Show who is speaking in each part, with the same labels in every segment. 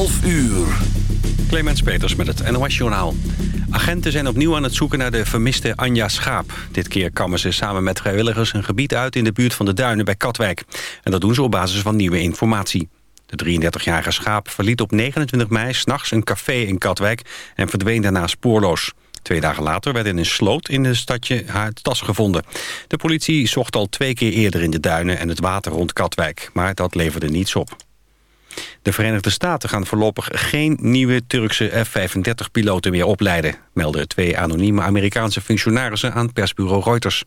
Speaker 1: 11 uur.
Speaker 2: Clemens Peters met het NOS Journaal. Agenten zijn opnieuw aan het zoeken naar de vermiste Anja Schaap. Dit keer kammen ze samen met vrijwilligers een gebied uit... in de buurt van de Duinen bij Katwijk. En dat doen ze op basis van nieuwe informatie. De 33-jarige Schaap verliet op 29 mei s'nachts een café in Katwijk... en verdween daarna spoorloos. Twee dagen later werd in een sloot in het stadje haar tas gevonden. De politie zocht al twee keer eerder in de duinen en het water rond Katwijk. Maar dat leverde niets op. De Verenigde Staten gaan voorlopig geen nieuwe Turkse F-35-piloten meer opleiden... melden twee anonieme Amerikaanse functionarissen aan persbureau Reuters.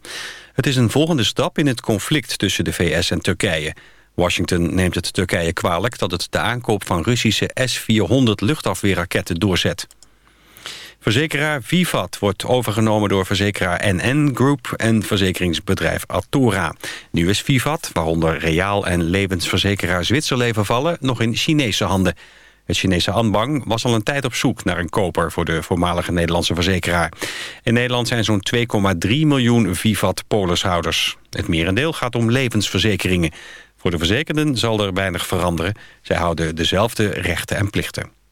Speaker 2: Het is een volgende stap in het conflict tussen de VS en Turkije. Washington neemt het Turkije kwalijk dat het de aankoop van Russische S-400 luchtafweerraketten doorzet. Verzekeraar Vivat wordt overgenomen door verzekeraar NN Group en verzekeringsbedrijf Atora. Nu is Vivat, waaronder Reaal en levensverzekeraar Zwitserleven vallen, nog in Chinese handen. Het Chinese Anbang was al een tijd op zoek naar een koper voor de voormalige Nederlandse verzekeraar. In Nederland zijn zo'n 2,3 miljoen Vivat-polishouders. Het merendeel gaat om levensverzekeringen. Voor de verzekerden zal er weinig veranderen. Zij houden dezelfde rechten en plichten.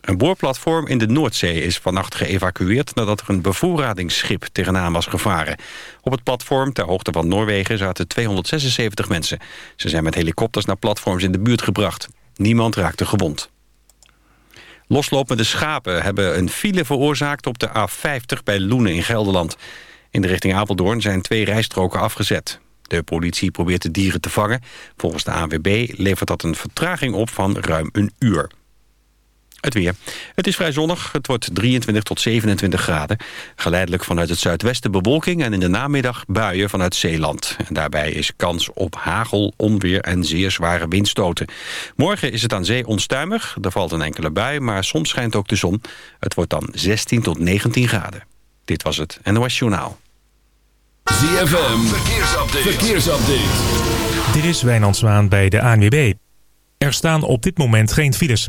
Speaker 2: Een boorplatform in de Noordzee is vannacht geëvacueerd... nadat er een bevoorradingsschip tegenaan was gevaren. Op het platform, ter hoogte van Noorwegen, zaten 276 mensen. Ze zijn met helikopters naar platforms in de buurt gebracht. Niemand raakte gewond. Loslopende schapen hebben een file veroorzaakt op de A50 bij Loenen in Gelderland. In de richting Apeldoorn zijn twee rijstroken afgezet. De politie probeert de dieren te vangen. Volgens de ANWB levert dat een vertraging op van ruim een uur. Het weer. Het is vrij zonnig. Het wordt 23 tot 27 graden. Geleidelijk vanuit het zuidwesten bewolking... en in de namiddag buien vanuit Zeeland. En daarbij is kans op hagel, onweer en zeer zware windstoten. Morgen is het aan zee onstuimig. Er valt een enkele bui, maar soms schijnt ook de zon. Het wordt dan 16 tot 19 graden. Dit was het NOS Journaal.
Speaker 1: ZFM. Verkeersupdate. Verkeersupdate.
Speaker 3: Dit is Wijnand Zwaan bij de ANWB. Er staan op dit moment geen files.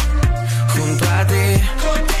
Speaker 4: junto a ti.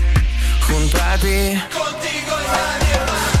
Speaker 4: junto a ti Contigo nadie más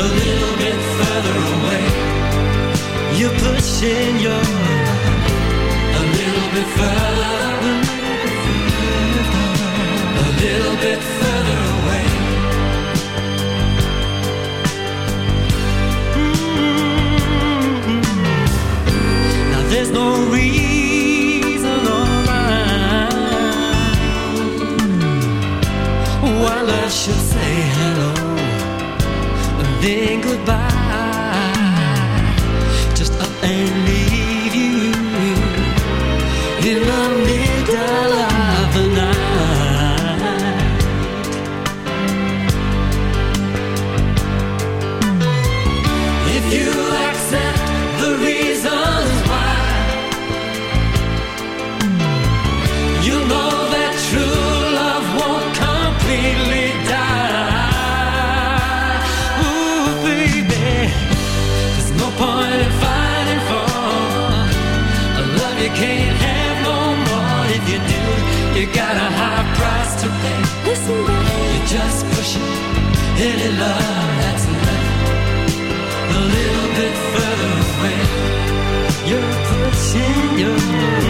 Speaker 5: a
Speaker 6: little bit further away. You're pushing your mind a little bit further, a little bit further. then goodbye. just pushing any love that's left a little bit further away. You're pushing your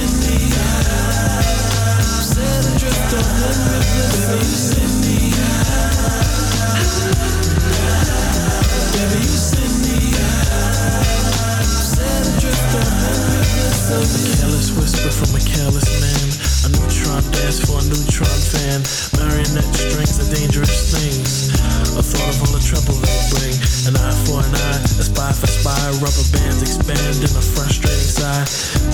Speaker 5: Rubber bands expand in a frustrating sigh.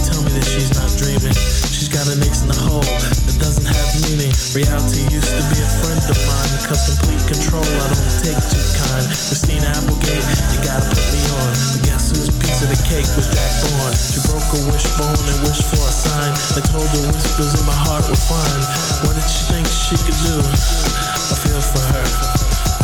Speaker 5: Tell me that she's not dreaming. She's got an ace in the hole that doesn't have meaning. Reality used to be a friend of mine. Cause complete control I don't take too kind. Christina Applegate, you gotta put me on. But guess whose piece of the cake was Jack Bourne? She broke a wishbone and wished for a sign. I told the whispers in my heart were fine. What did she think she could do? I feel for her.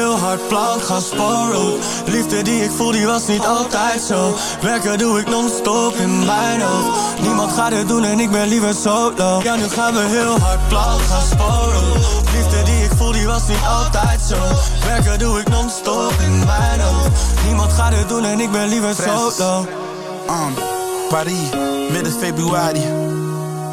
Speaker 7: heel hard plank gaan sporen Liefde die ik voel, die was niet altijd zo. Werken doe ik non-stop in mijn hoofd. Niemand gaat het doen en ik ben liever solo. Ja, nu gaan we heel hard plank gaan sporen Liefde die ik voel, die was niet altijd zo. Werken doe ik non-stop in mijn hoofd. Niemand gaat het doen en ik ben liever solo.
Speaker 8: Um, Paris, midden februari.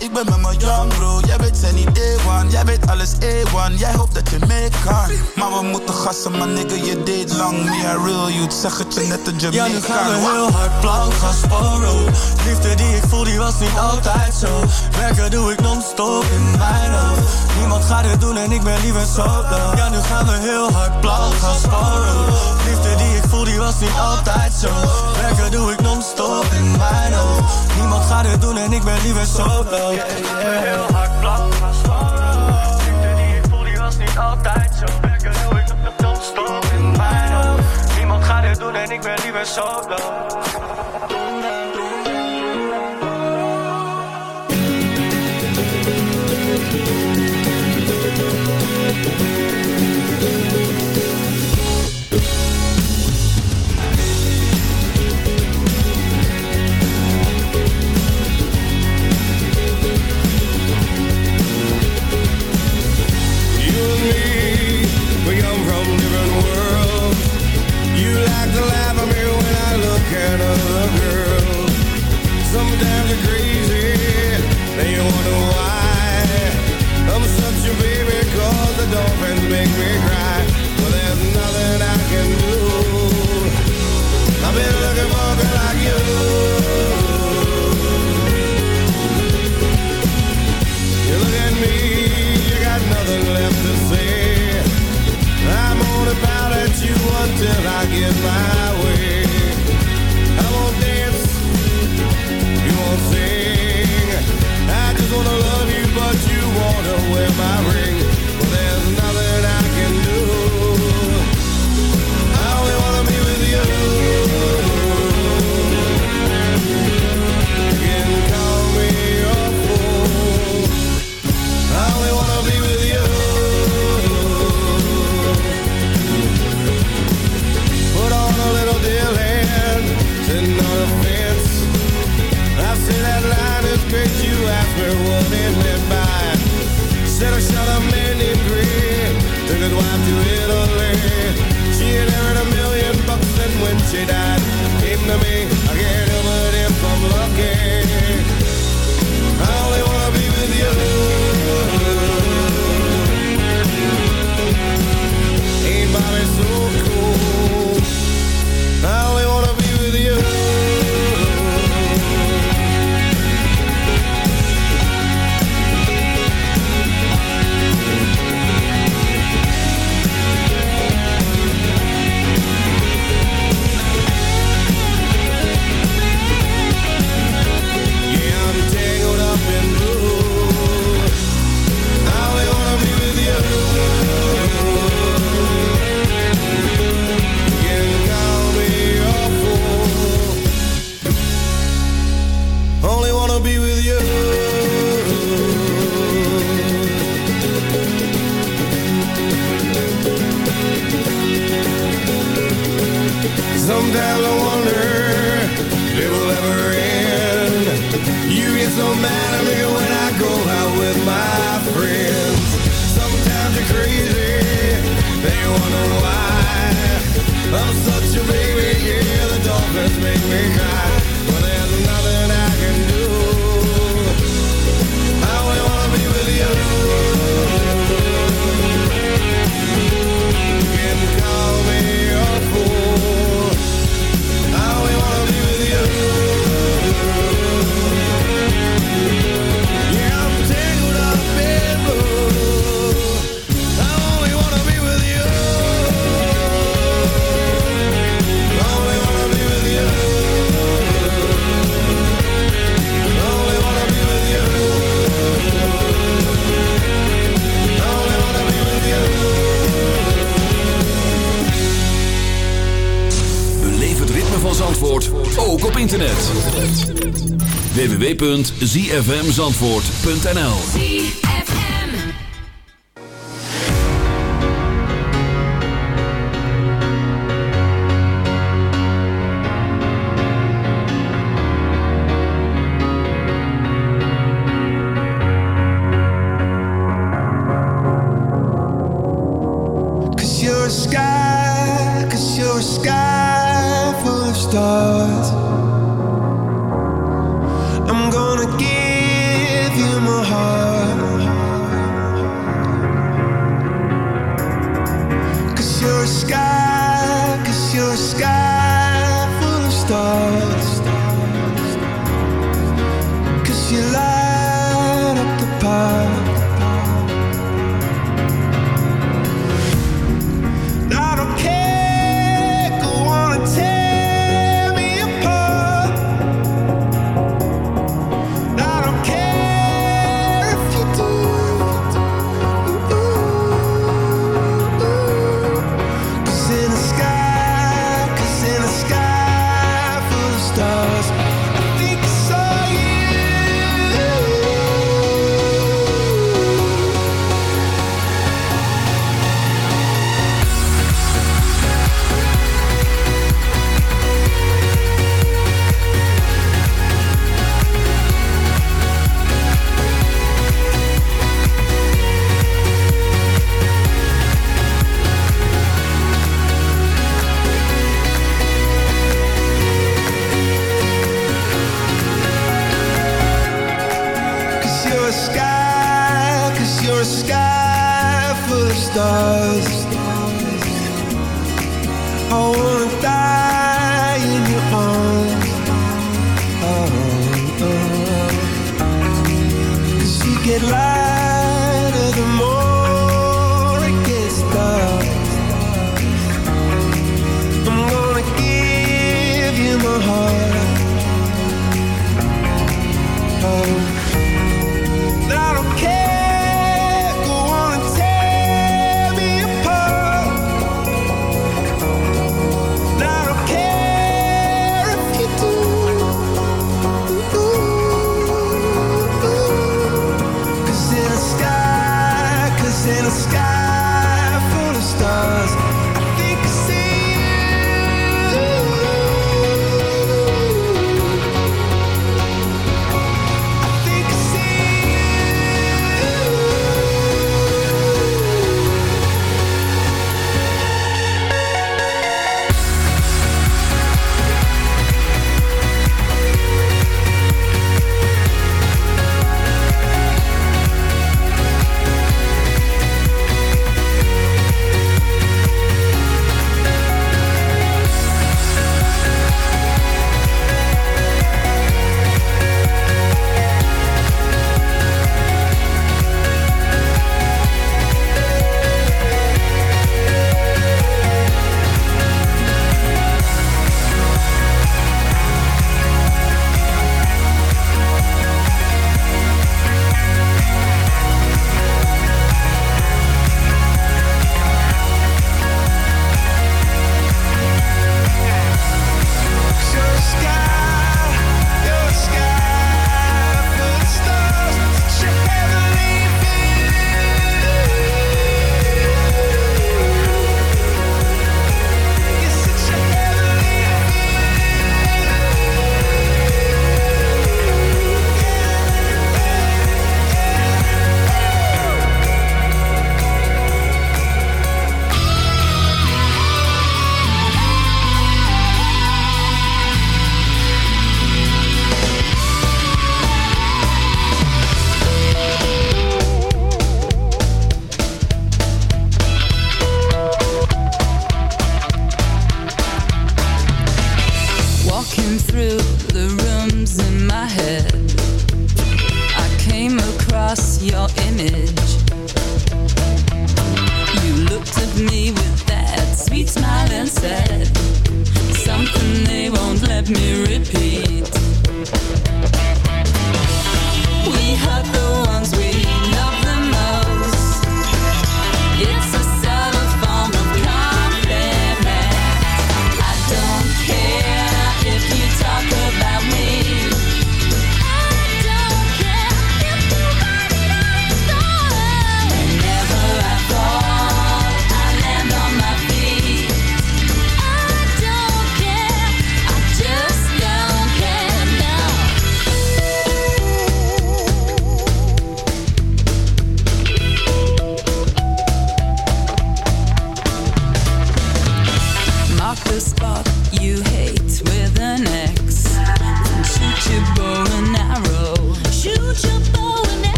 Speaker 8: Ik ben met mijn young bro. Jij weet zijn niet A1, jij weet alles A1. Jij hoopt dat je mee kan. Maar we moeten gassen, maar nigga, je deed lang. Me a real youth, zeg het je net een
Speaker 7: Ja,
Speaker 8: Jamaican.
Speaker 7: nu gaan we heel hard blauw gaan sporen Liefde die ik voel, die was niet altijd zo Werken doe ik non-stop in mijn hoofd Niemand gaat het doen en ik ben liever solo Ja, nu gaan we heel hard blauw gaan sporen Liefde die ik voel, die was niet altijd zo Werken doe ik non-stop in mijn hoofd Niemand gaat het doen en ik ben liever solo Ja, heel hard blauw gaan sporen Liefde die ik voel, die was niet altijd zo Werken doe ik non-stop in mijn hoofd. Niemand gaat het doen en ik ben liever solo
Speaker 9: You Like to laugh at me when I look at other girls. Sometimes you're crazy, then you wonder till I get
Speaker 10: mine. www.zfmzandvoort.nl
Speaker 9: Cause you're a sky, cause you're a sky full of stars.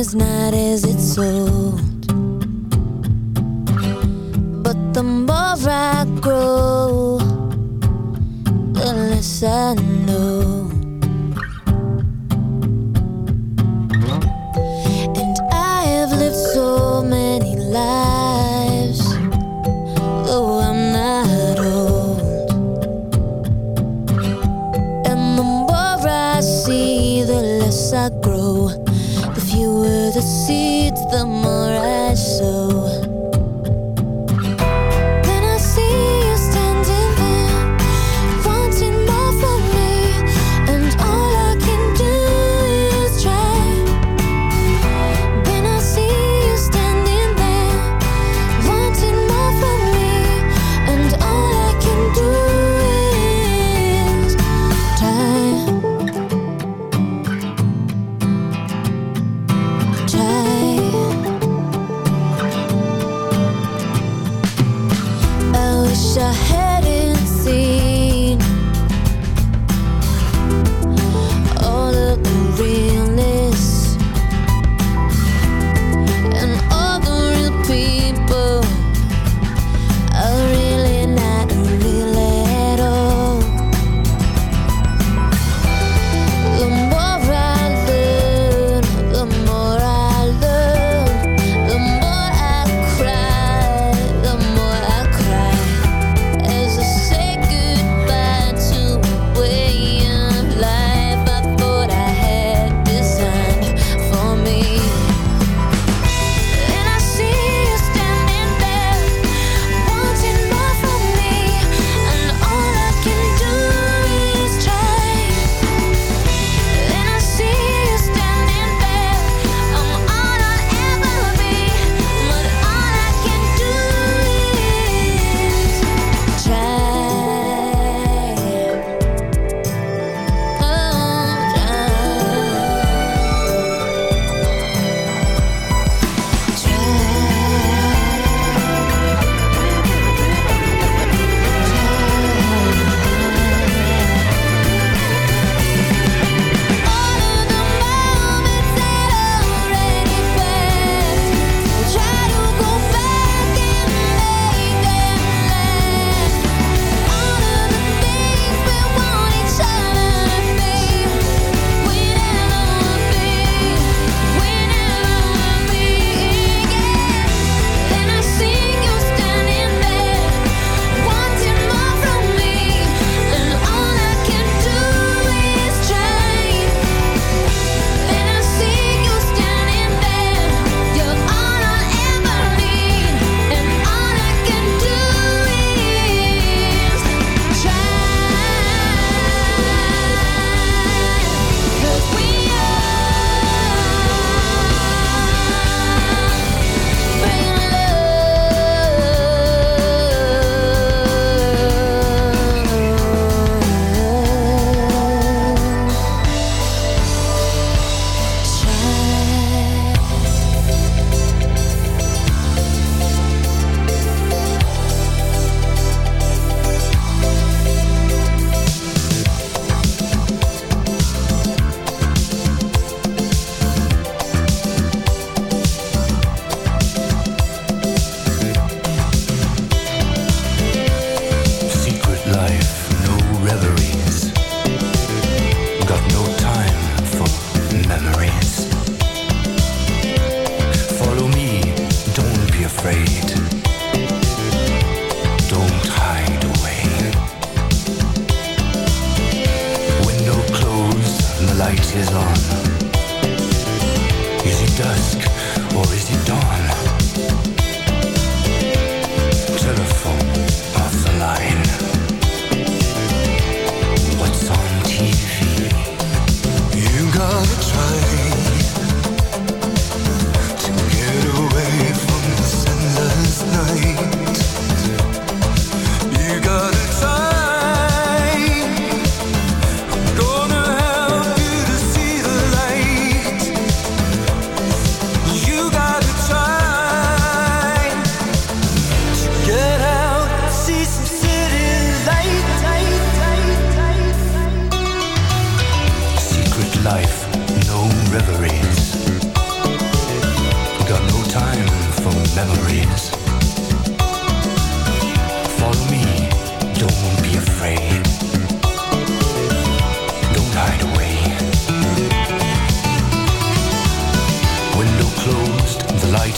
Speaker 11: Is not as
Speaker 12: it's sold.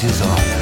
Speaker 12: The
Speaker 10: light is on.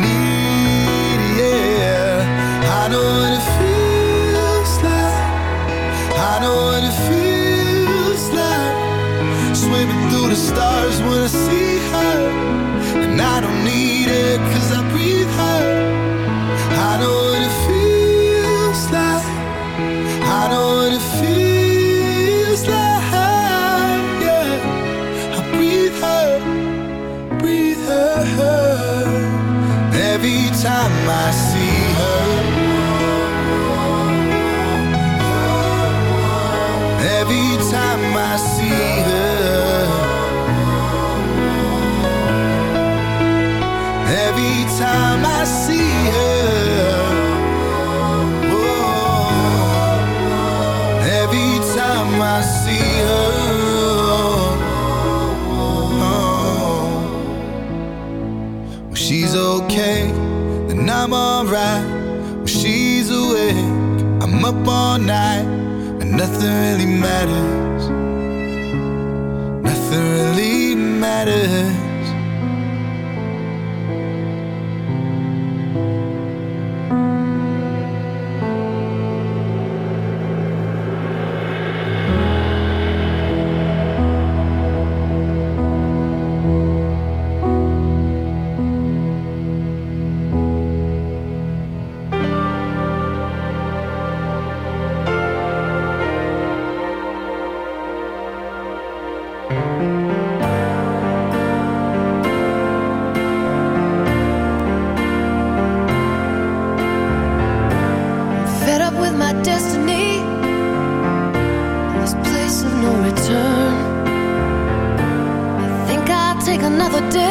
Speaker 12: another day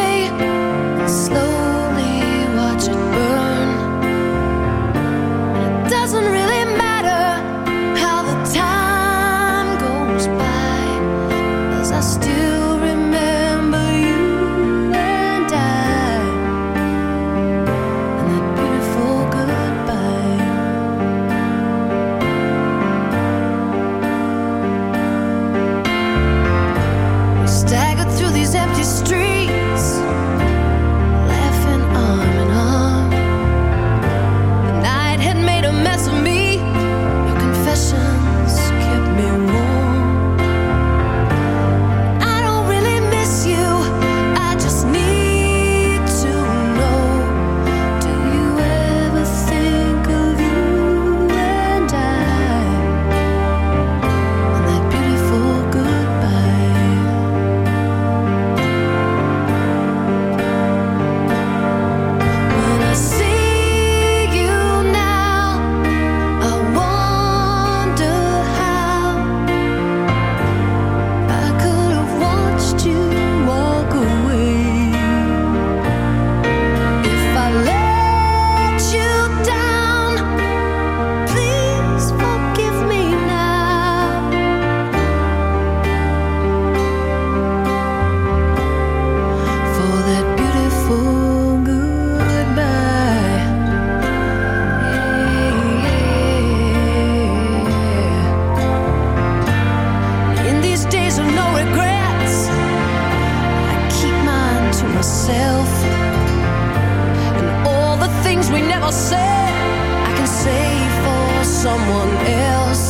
Speaker 12: never said I can save for
Speaker 1: someone else.